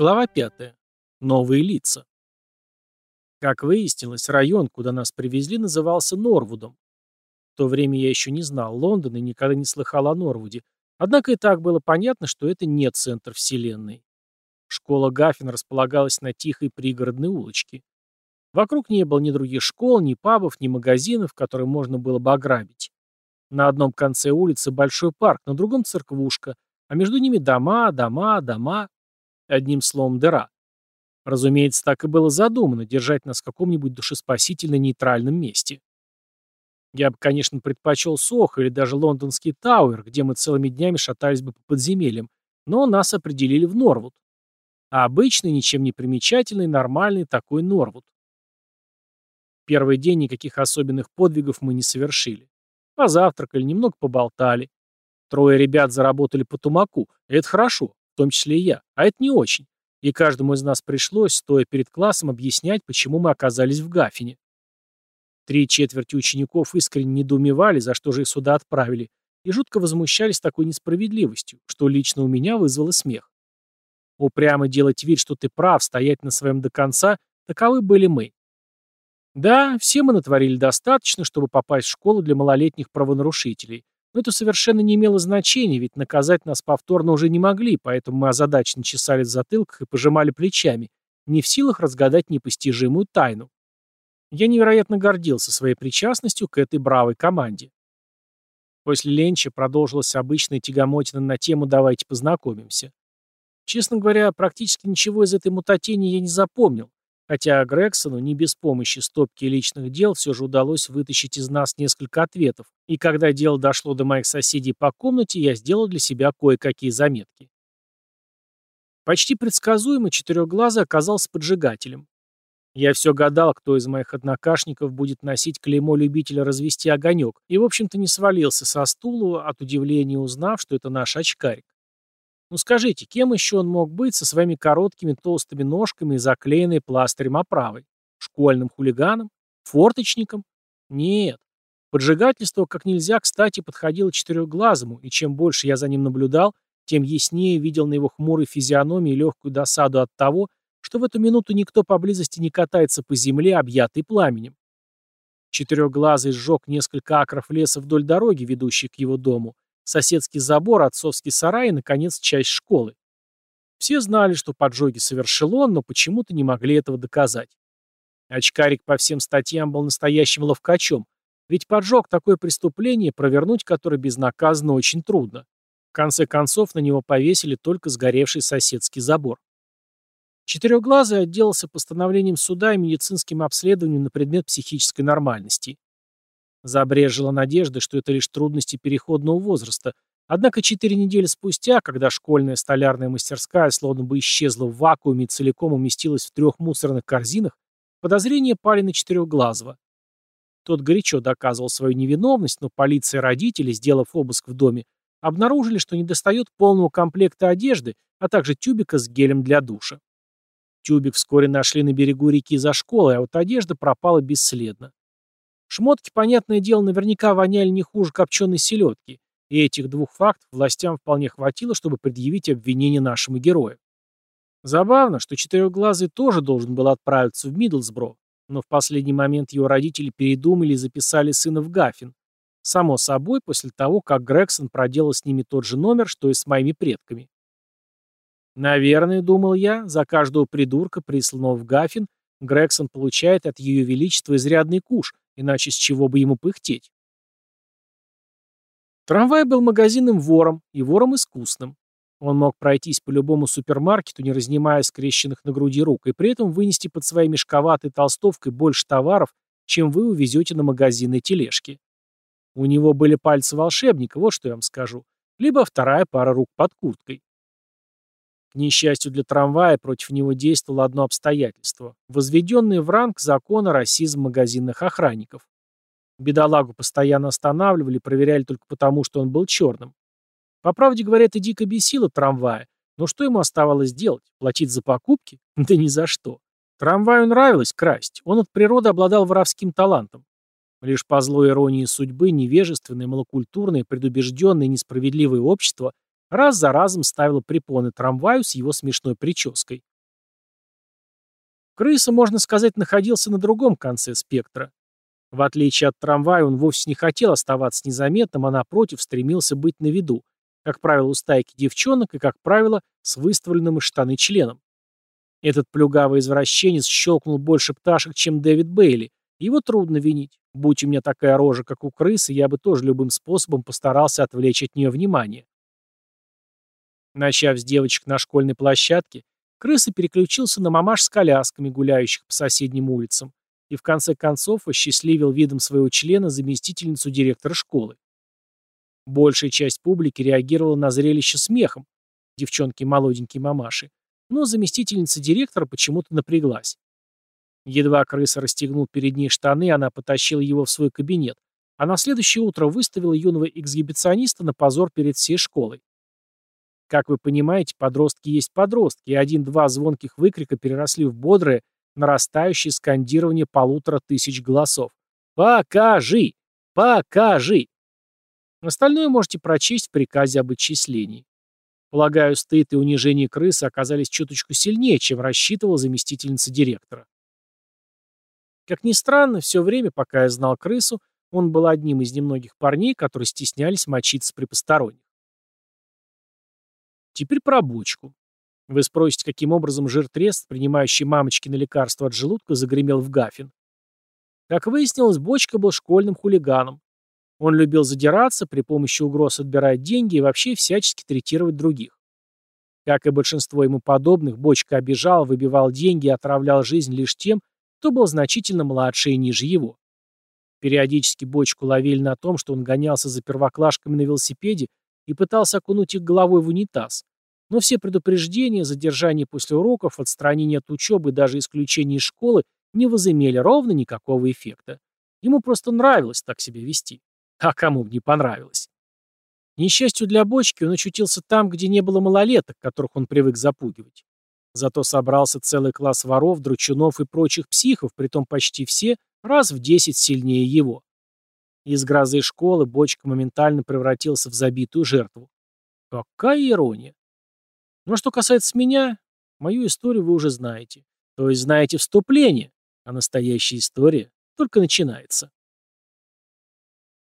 Глава 5. Новые лица. Как выяснилось, район, куда нас привезли, назывался Норвудом. В то время я еще не знал Лондона и никогда не слыхал о Норвуде, однако и так было понятно, что это не центр вселенной. Школа Гаффин располагалась на тихой пригородной улочке. Вокруг не было ни других школ, ни пабов, ни магазинов, которые можно было бы ограбить. На одном конце улицы большой парк, на другом церквушка, а между ними дома, дома, дома. Одним словом, дыра. Разумеется, так и было задумано, держать нас в каком-нибудь душеспасительно-нейтральном месте. Я бы, конечно, предпочел Сох или даже лондонский Тауэр, где мы целыми днями шатались бы по подземельям, но нас определили в Норвуд. А обычный, ничем не примечательный, нормальный такой Норвуд. Первый день никаких особенных подвигов мы не совершили. Позавтракали, немного поболтали. Трое ребят заработали по тумаку, это хорошо том числе и я, а это не очень. И каждому из нас пришлось, стоя перед классом, объяснять, почему мы оказались в Гафине. Три четверти учеников искренне недоумевали, за что же их сюда отправили, и жутко возмущались такой несправедливостью, что лично у меня вызвало смех. Упрямо делать вид, что ты прав, стоять на своем до конца, таковы были мы. Да, все мы натворили достаточно, чтобы попасть в школу для малолетних правонарушителей, но это совершенно не имело значения, ведь наказать нас повторно уже не могли, поэтому мы озадаченно чесали в и пожимали плечами, не в силах разгадать непостижимую тайну. Я невероятно гордился своей причастностью к этой бравой команде. После ленча продолжилась обычная тягомотина на тему «давайте познакомимся». Честно говоря, практически ничего из этой мутатени я не запомнил, Хотя Грексону не без помощи стопки личных дел все же удалось вытащить из нас несколько ответов, и когда дело дошло до моих соседей по комнате, я сделал для себя кое-какие заметки. Почти предсказуемо четырехглазый оказался поджигателем. Я все гадал, кто из моих однокашников будет носить клеймо любителя развести огонек, и, в общем-то, не свалился со стула, от удивления узнав, что это наш очкарик. Ну скажите, кем еще он мог быть со своими короткими толстыми ножками и заклеенной пластырем оправой? Школьным хулиганом? Форточником? Нет. Поджигательство как нельзя кстати подходило четырехглазому, и чем больше я за ним наблюдал, тем яснее видел на его хмурой физиономии легкую досаду от того, что в эту минуту никто поблизости не катается по земле, объятой пламенем. Четырехглазый сжег несколько акров леса вдоль дороги, ведущей к его дому, соседский забор, отцовский сарай и, наконец, часть школы. Все знали, что поджоги совершил он, но почему-то не могли этого доказать. Очкарик по всем статьям был настоящим ловкачом, ведь поджог такое преступление, провернуть которое безнаказанно очень трудно. В конце концов, на него повесили только сгоревший соседский забор. Четырехглазый отделался постановлением суда и медицинским обследованием на предмет психической нормальности. Забрежила надежда, что это лишь трудности переходного возраста. Однако четыре недели спустя, когда школьная столярная мастерская словно бы исчезла в вакууме и целиком уместилась в трех мусорных корзинах, подозрения пали на четырехглазого. Тот горячо доказывал свою невиновность, но полиция и родители, сделав обыск в доме, обнаружили, что недостает полного комплекта одежды, а также тюбика с гелем для душа. Тюбик вскоре нашли на берегу реки за школой, а вот одежда пропала бесследно. Шмотки, понятное дело, наверняка воняли не хуже копченой селедки, и этих двух фактов властям вполне хватило, чтобы предъявить обвинение нашему герою. Забавно, что Четырехглазый тоже должен был отправиться в Мидлсбро, но в последний момент его родители передумали и записали сына в Гаффин. Само собой, после того, как Грегсон проделал с ними тот же номер, что и с моими предками. Наверное, думал я, за каждого придурка, присланного в Гаффин, Грегсон получает от Ее Величества изрядный куш, иначе с чего бы ему пыхтеть? Трамвай был магазинным вором, и вором искусным. Он мог пройтись по любому супермаркету, не разнимая скрещенных на груди рук, и при этом вынести под своей мешковатой толстовкой больше товаров, чем вы увезете на магазинной тележке. У него были пальцы волшебника, вот что я вам скажу, либо вторая пара рук под курткой. К несчастью для трамвая, против него действовало одно обстоятельство – возведенный в ранг закона расизм магазинных охранников. Бедолагу постоянно останавливали, проверяли только потому, что он был черным. По правде говоря, это дико бесило трамвая, но что ему оставалось делать? Платить за покупки? Да ни за что. Трамваю нравилось красть, он от природы обладал воровским талантом. Лишь по злой иронии судьбы невежественное, малокультурное, предубежденное несправедливое общество раз за разом ставила препоны трамваю с его смешной прической. Крыса, можно сказать, находился на другом конце спектра. В отличие от трамвая, он вовсе не хотел оставаться незаметным, а напротив стремился быть на виду, как правило, у стайки девчонок и, как правило, с выставленным из штаны членом. Этот плюгавый извращенец щелкнул больше пташек, чем Дэвид Бейли. Его трудно винить. Будь у меня такая рожа, как у крысы, я бы тоже любым способом постарался отвлечь от нее внимание. Начав с девочек на школьной площадке, крыса переключился на мамаш с колясками, гуляющих по соседним улицам, и в конце концов осчастливил видом своего члена заместительницу директора школы. Большая часть публики реагировала на зрелище смехом, девчонки молоденькие мамаши, но заместительница директора почему-то напряглась. Едва крыса расстегнул перед ней штаны, она потащила его в свой кабинет, а на следующее утро выставила юного эксгибициониста на позор перед всей школой. Как вы понимаете, подростки есть подростки, и один-два звонких выкрика переросли в бодрое, нарастающее скандирование полутора тысяч голосов. «Покажи! Покажи!» Остальное можете прочесть в приказе об отчислении. Полагаю, стыд и унижение крысы оказались чуточку сильнее, чем рассчитывал заместительница директора. Как ни странно, все время, пока я знал крысу, он был одним из немногих парней, которые стеснялись мочиться при посторонних. Теперь про бочку. Вы спросите, каким образом жир-трест, принимающий мамочки на лекарства от желудка, загремел в гафин. Как выяснилось, бочка был школьным хулиганом. Он любил задираться, при помощи угроз отбирать деньги и вообще всячески третировать других. Как и большинство ему подобных, Бочка обижал, выбивал деньги и отравлял жизнь лишь тем, кто был значительно младше и ниже его. Периодически Бочку ловили на том, что он гонялся за первоклашками на велосипеде и пытался окунуть их головой в унитаз. Но все предупреждения, задержание после уроков, отстранение от учебы и даже исключение из школы не возымели ровно никакого эффекта. Ему просто нравилось так себя вести. А кому бы не понравилось. Несчастью для бочки, он очутился там, где не было малолеток, которых он привык запугивать. Зато собрался целый класс воров, дручунов и прочих психов, притом почти все раз в десять сильнее его. Из грозы школы бочка моментально превратился в забитую жертву. Какая ирония. Ну а что касается меня, мою историю вы уже знаете. То есть знаете вступление, а настоящая история только начинается.